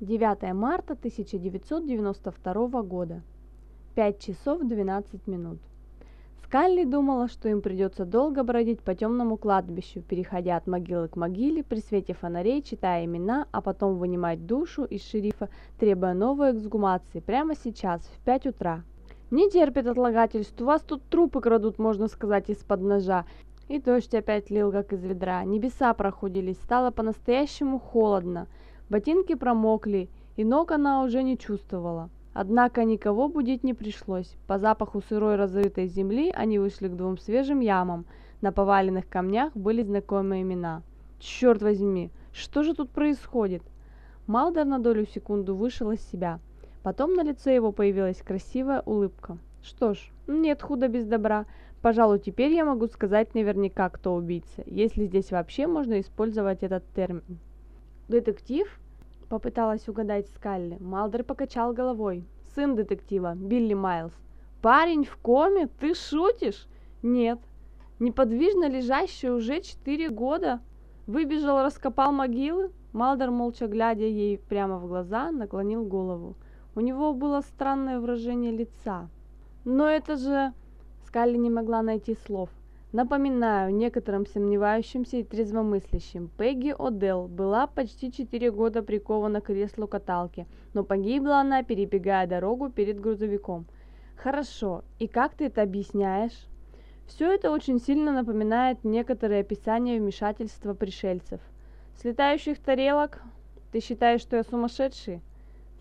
9 марта 1992 года. 5 часов 12 минут. Скалли думала, что им придется долго бродить по темному кладбищу, переходя от могилы к могиле, при свете фонарей, читая имена, а потом вынимать душу из шерифа, требуя новой эксгумации прямо сейчас, в 5 утра. Не терпит отлагательств, у вас тут трупы крадут, можно сказать, из-под ножа. И дождь опять лил, как из ведра. Небеса проходились, стало по-настоящему холодно. Ботинки промокли, и ног она уже не чувствовала. Однако никого будить не пришлось. По запаху сырой разрытой земли они вышли к двум свежим ямам. На поваленных камнях были знакомые имена. Черт возьми, что же тут происходит? Малдер на долю секунду вышел из себя. Потом на лице его появилась красивая улыбка. Что ж, нет худа без добра. Пожалуй, теперь я могу сказать наверняка, кто убийца, если здесь вообще можно использовать этот термин. «Детектив?» – попыталась угадать Скалли. Малдер покачал головой. «Сын детектива, Билли Майлз». «Парень в коме? Ты шутишь?» «Нет». «Неподвижно лежащий уже четыре года? Выбежал, раскопал могилы?» Малдер, молча глядя ей прямо в глаза, наклонил голову. У него было странное выражение лица. «Но это же...» Скалли не могла найти слов. Напоминаю некоторым сомневающимся и трезвомыслящим, Пегги О'Делл была почти 4 года прикована к креслу каталки, но погибла она, перебегая дорогу перед грузовиком. Хорошо, и как ты это объясняешь? Все это очень сильно напоминает некоторые описания вмешательства пришельцев. С летающих тарелок? Ты считаешь, что я сумасшедший?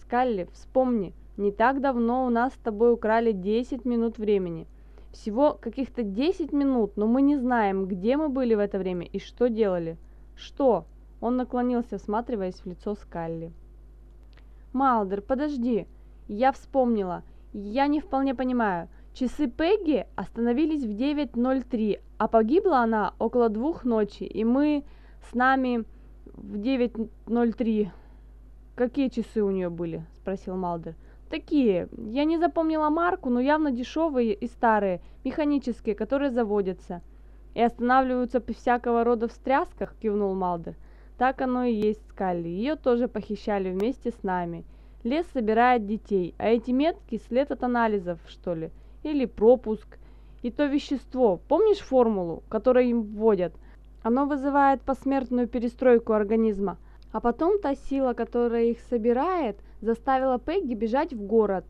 Скалли, вспомни, не так давно у нас с тобой украли 10 минут времени – всего каких-то 10 минут, но мы не знаем, где мы были в это время и что делали. Что? Он наклонился, всматриваясь в лицо Скалли. Малдер, подожди. Я вспомнила. Я не вполне понимаю. Часы Пегги остановились в 9.03, а погибла она около двух ночи, и мы с нами в 9.03. Какие часы у нее были? Спросил Малдер. Такие. Я не запомнила марку, но явно дешевые и старые, механические, которые заводятся. И останавливаются при всякого рода встрясках, кивнул Малдер. Так оно и есть, Скалли. Ее тоже похищали вместе с нами. Лес собирает детей, а эти метки след от анализов, что ли? Или пропуск. И то вещество, помнишь формулу, которую им вводят? Оно вызывает посмертную перестройку организма. А потом та сила, которая их собирает, заставила Пегги бежать в город,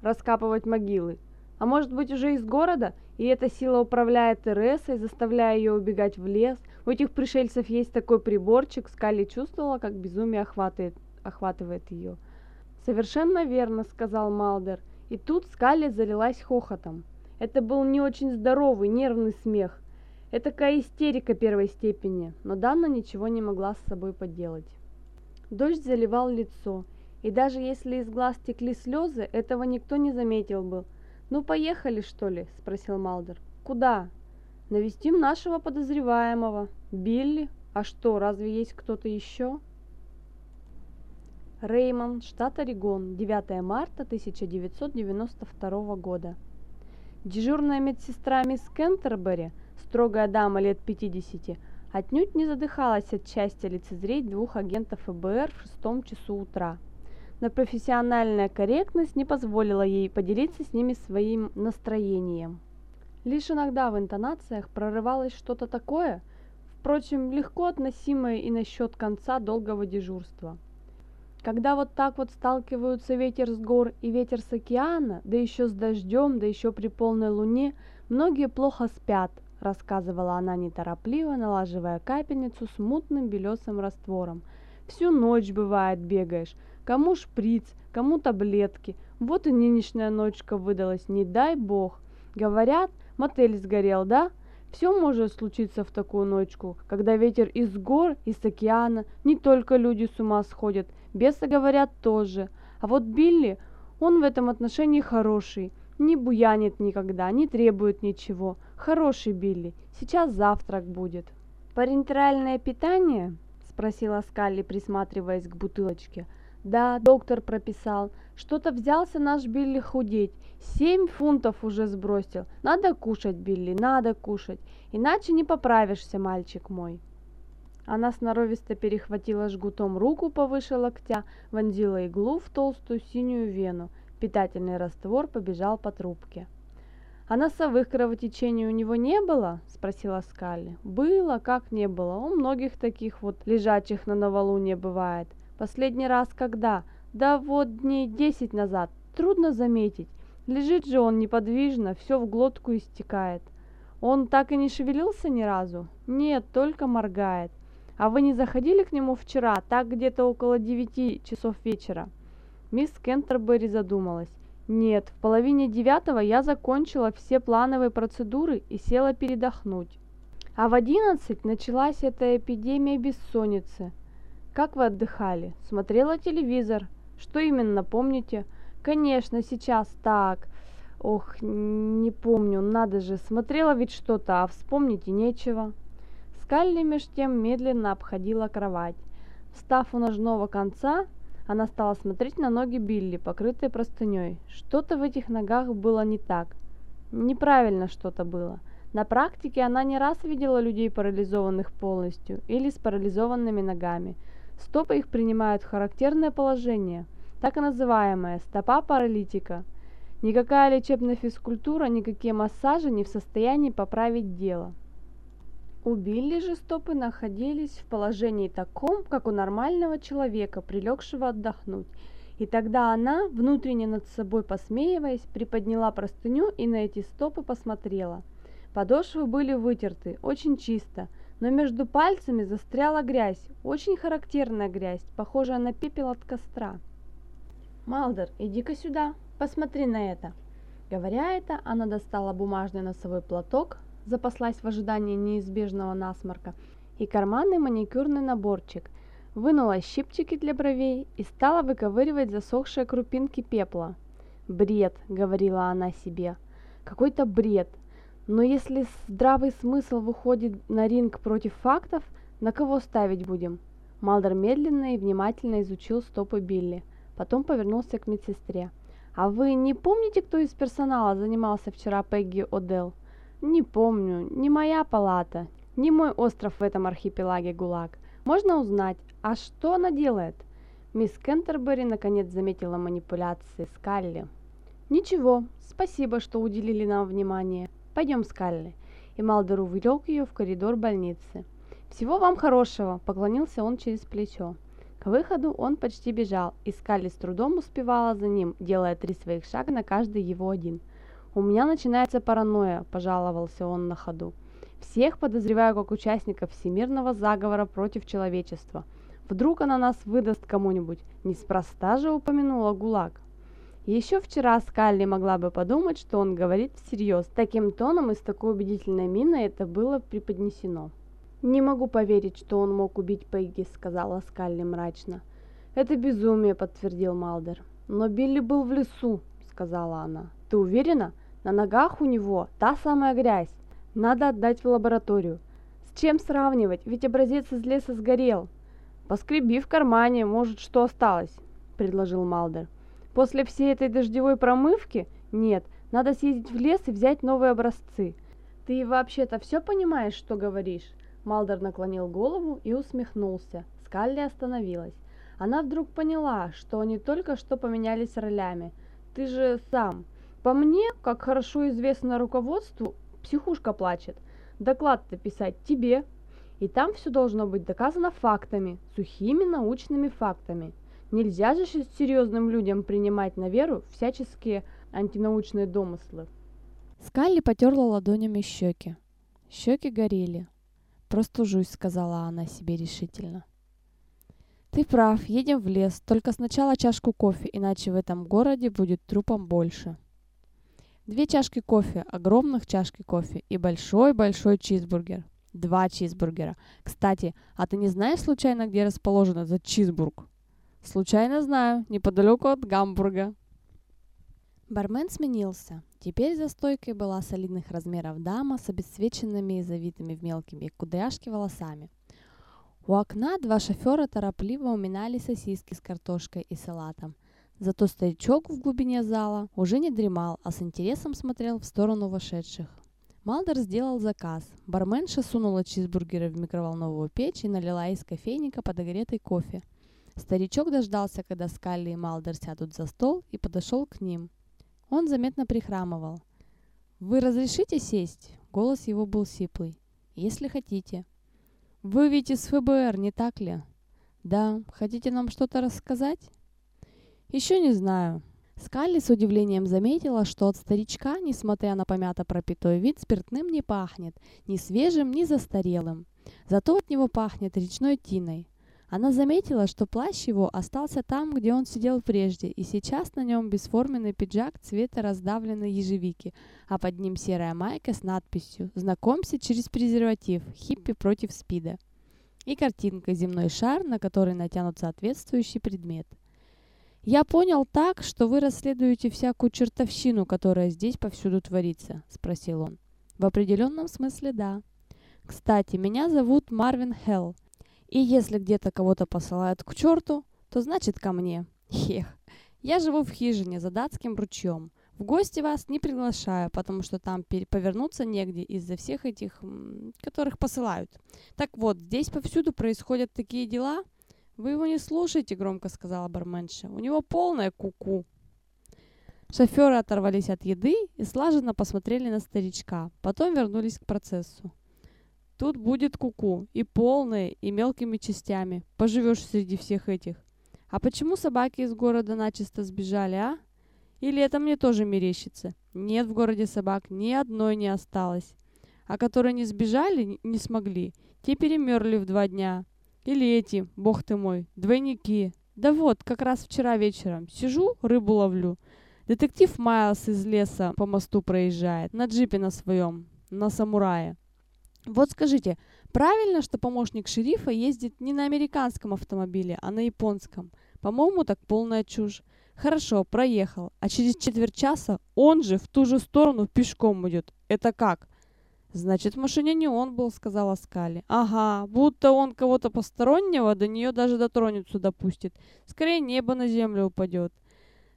раскапывать могилы. А может быть уже из города, и эта сила управляет Тересой, заставляя ее убегать в лес. У этих пришельцев есть такой приборчик, Скалли чувствовала, как безумие охватывает, охватывает ее. «Совершенно верно», — сказал Малдер. И тут Скалли залилась хохотом. Это был не очень здоровый, нервный смех. Это такая истерика первой степени, но Данна ничего не могла с собой поделать. Дождь заливал лицо, и даже если из глаз текли слезы, этого никто не заметил бы. «Ну, поехали, что ли?» – спросил Малдер. «Куда?» «Навестим нашего подозреваемого. Билли? А что, разве есть кто-то еще?» Реймон, штат Орегон, 9 марта 1992 года. Дежурная медсестра мисс Кентербери, строгая дама лет 50, отнюдь не задыхалась от счастья лицезреть двух агентов ФБР в шестом часу утра. Но профессиональная корректность не позволила ей поделиться с ними своим настроением. Лишь иногда в интонациях прорывалось что-то такое, впрочем, легко относимое и насчет конца долгого дежурства. Когда вот так вот сталкиваются ветер с гор и ветер с океана, да еще с дождем, да еще при полной луне, многие плохо спят, рассказывала она неторопливо, налаживая капельницу с мутным белесым раствором. Всю ночь, бывает, бегаешь. Кому шприц, кому таблетки. Вот и нынешняя ночка выдалась, не дай бог. Говорят, мотель сгорел, да? Все может случиться в такую ночку, когда ветер из гор, из океана, не только люди с ума сходят, бесы говорят тоже. А вот Билли, он в этом отношении хороший, не буянит никогда, не требует ничего. Хороший Билли, сейчас завтрак будет. Парентеральное питание? Спросила Скалли, присматриваясь к бутылочке. Да, доктор прописал. Что-то взялся наш Билли худеть. Семь фунтов уже сбросил. Надо кушать, Билли, надо кушать. Иначе не поправишься, мальчик мой. Она сноровисто перехватила жгутом руку повыше локтя, вонзила иглу в толстую синюю вену. Питательный раствор побежал по трубке. «А носовых кровотечений у него не было?» – спросила Скалли. «Было, как не было. У многих таких вот лежачих на новолуние бывает. Последний раз когда? Да вот дней десять назад. Трудно заметить. Лежит же он неподвижно, все в глотку истекает. Он так и не шевелился ни разу? Нет, только моргает. А вы не заходили к нему вчера, так где-то около девяти часов вечера?» Мисс Кентербери задумалась. «Нет, в половине девятого я закончила все плановые процедуры и села передохнуть. А в одиннадцать началась эта эпидемия бессонницы. Как вы отдыхали? Смотрела телевизор? Что именно помните?» «Конечно, сейчас так. Ох, не помню, надо же, смотрела ведь что-то, а вспомнить и нечего». Скалли меж тем медленно обходила кровать. Встав у ножного конца, она стала смотреть на ноги Билли, покрытые простыней. Что-то в этих ногах было не так. Неправильно что-то было. На практике она не раз видела людей, парализованных полностью или с парализованными ногами. Стопы их принимают характерное положение, так и называемое стопа паралитика. Никакая лечебная физкультура, никакие массажи не в состоянии поправить дело. У Билли же стопы находились в положении таком, как у нормального человека, прилегшего отдохнуть. И тогда она, внутренне над собой посмеиваясь, приподняла простыню и на эти стопы посмотрела. Подошвы были вытерты, очень чисто, но между пальцами застряла грязь, очень характерная грязь, похожая на пепел от костра. «Малдер, иди-ка сюда, посмотри на это!» Говоря это, она достала бумажный носовой платок, запаслась в ожидании неизбежного насморка, и карманный маникюрный наборчик, вынула щипчики для бровей и стала выковыривать засохшие крупинки пепла. «Бред», — говорила она себе, — «какой-то бред. Но если здравый смысл выходит на ринг против фактов, на кого ставить будем?» Малдер медленно и внимательно изучил стопы Билли, потом повернулся к медсестре. «А вы не помните, кто из персонала занимался вчера Пегги Одел?» Не помню, не моя палата, не мой остров в этом архипелаге ГУЛАГ. Можно узнать, а что она делает? Мисс Кентербери наконец заметила манипуляции Скалли. «Ничего, спасибо, что уделили нам внимание. Пойдем, Скалли». И Малдер увлек ее в коридор больницы. «Всего вам хорошего!» – поклонился он через плечо. К выходу он почти бежал, и Скалли с трудом успевала за ним, делая три своих шага на каждый его один – «У меня начинается паранойя», – пожаловался он на ходу. «Всех подозреваю как участников всемирного заговора против человечества. Вдруг она нас выдаст кому-нибудь. Неспроста же упомянула ГУЛАГ». Еще вчера Скалли могла бы подумать, что он говорит всерьез. Таким тоном и с такой убедительной миной это было преподнесено. «Не могу поверить, что он мог убить Пегги», — сказала Скалли мрачно. «Это безумие», — подтвердил Малдер. «Но Билли был в лесу», — сказала она. «Ты уверена?» На ногах у него та самая грязь. Надо отдать в лабораторию. С чем сравнивать, ведь образец из леса сгорел. Поскреби в кармане, может, что осталось, предложил Малдер. После всей этой дождевой промывки? Нет, надо съездить в лес и взять новые образцы. Ты вообще-то все понимаешь, что говоришь? Малдер наклонил голову и усмехнулся. Скалли остановилась. Она вдруг поняла, что они только что поменялись ролями. Ты же сам по мне, как хорошо известно руководству, психушка плачет. Доклад-то писать тебе. И там все должно быть доказано фактами, сухими научными фактами. Нельзя же серьезным людям принимать на веру всяческие антинаучные домыслы. Скалли потерла ладонями щеки. Щеки горели. «Простужусь», — сказала она себе решительно. «Ты прав, едем в лес, только сначала чашку кофе, иначе в этом городе будет трупом больше». Две чашки кофе, огромных чашки кофе и большой-большой чизбургер. Два чизбургера. Кстати, а ты не знаешь случайно, где расположен этот чизбург? Случайно знаю, неподалеку от Гамбурга. Бармен сменился. Теперь за стойкой была солидных размеров дама с обесцвеченными и завитыми в мелкими кудряшки волосами. У окна два шофера торопливо уминали сосиски с картошкой и салатом. Зато старичок в глубине зала уже не дремал, а с интересом смотрел в сторону вошедших. Малдер сделал заказ. Барменша сунула чизбургеры в микроволновую печь и налила из кофейника подогретый кофе. Старичок дождался, когда Скалли и Малдер сядут за стол, и подошел к ним. Он заметно прихрамывал. «Вы разрешите сесть?» Голос его был сиплый. «Если хотите». «Вы ведь из ФБР, не так ли?» «Да. Хотите нам что-то рассказать?» «Еще не знаю». Скалли с удивлением заметила, что от старичка, несмотря на помято пропитой вид, спиртным не пахнет, ни свежим, ни застарелым. Зато от него пахнет речной тиной. Она заметила, что плащ его остался там, где он сидел прежде, и сейчас на нем бесформенный пиджак цвета раздавленной ежевики, а под ним серая майка с надписью «Знакомься через презерватив. Хиппи против СПИДа» и картинка «Земной шар», на который натянут соответствующий предмет. «Я понял так, что вы расследуете всякую чертовщину, которая здесь повсюду творится?» – спросил он. «В определенном смысле да. Кстати, меня зовут Марвин Хелл. И если где-то кого-то посылают к черту, то значит ко мне. Хех. Я живу в хижине за датским ручьем. В гости вас не приглашаю, потому что там повернуться негде из-за всех этих, которых посылают. Так вот, здесь повсюду происходят такие дела. Вы его не слушайте, громко сказала барменша. У него полная куку. -ку. Шоферы оторвались от еды и слаженно посмотрели на старичка. Потом вернулись к процессу. Тут будет куку, -ку, и полное, и мелкими частями. Поживешь среди всех этих. А почему собаки из города начисто сбежали, а? Или это мне тоже мерещится? Нет в городе собак, ни одной не осталось. А которые не сбежали, не смогли, те перемерли в два дня. Или эти, бог ты мой, двойники. Да вот, как раз вчера вечером. Сижу, рыбу ловлю. Детектив Майлз из леса по мосту проезжает, на джипе на своем, на самурае. Вот скажите, правильно, что помощник шерифа ездит не на американском автомобиле, а на японском? По-моему, так полная чушь. Хорошо, проехал, а через четверть часа он же в ту же сторону пешком идет. Это как? Значит, в машине не он был, сказала Скали. Ага, будто он кого-то постороннего до нее даже дотронется допустит. Скорее небо на землю упадет.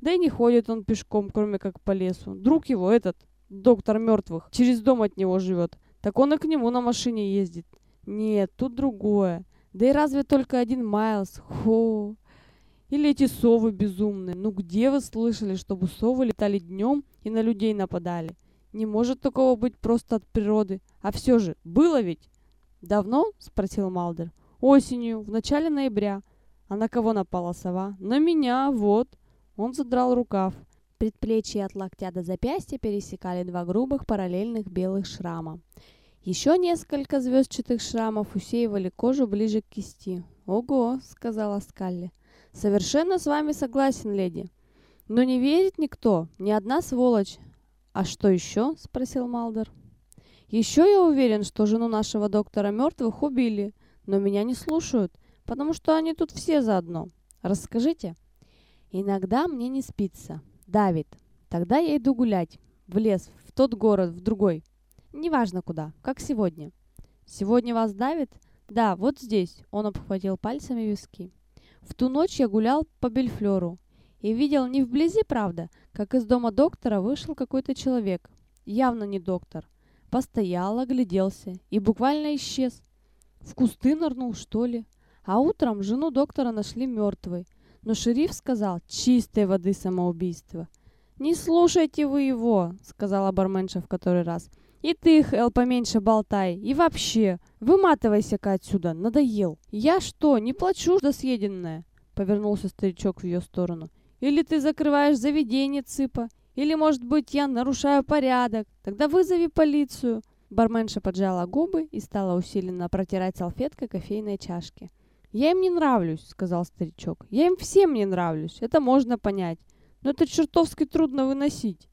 Да и не ходит он пешком, кроме как по лесу. Друг его, этот, доктор мертвых, через дом от него живет. Так он и к нему на машине ездит. Нет, тут другое. Да и разве только один Майлз? Хо. Или эти совы безумные. Ну где вы слышали, чтобы совы летали днем и на людей нападали? Не может такого быть просто от природы. А все же, было ведь? Давно? Спросил Малдер. Осенью, в начале ноября. А на кого напала сова? На меня, вот. Он задрал рукав. Предплечья от локтя до запястья пересекали два грубых параллельных белых шрама. Еще несколько звездчатых шрамов усеивали кожу ближе к кисти. «Ого!» — сказала Скалли. «Совершенно с вами согласен, леди. Но не верит никто, ни одна сволочь». «А что еще?» — спросил Малдер. «Еще я уверен, что жену нашего доктора мертвых убили, но меня не слушают, потому что они тут все заодно. Расскажите». «Иногда мне не спится давит. Тогда я иду гулять. В лес, в тот город, в другой. Неважно куда, как сегодня. Сегодня вас давит? Да, вот здесь. Он обхватил пальцами виски. В ту ночь я гулял по Бельфлеру и видел не вблизи, правда, как из дома доктора вышел какой-то человек. Явно не доктор. Постоял, огляделся и буквально исчез. В кусты нырнул, что ли? А утром жену доктора нашли мертвой. Но шериф сказал «чистой воды самоубийство». «Не слушайте вы его», — сказала барменша в который раз. «И ты, Хэл, поменьше болтай. И вообще, выматывайся-ка отсюда, надоел». «Я что, не плачу за съеденное?» — повернулся старичок в ее сторону. «Или ты закрываешь заведение, цыпа? Или, может быть, я нарушаю порядок? Тогда вызови полицию». Барменша поджала губы и стала усиленно протирать салфеткой кофейные чашки. «Я им не нравлюсь», — сказал старичок. «Я им всем не нравлюсь, это можно понять. Но это чертовски трудно выносить».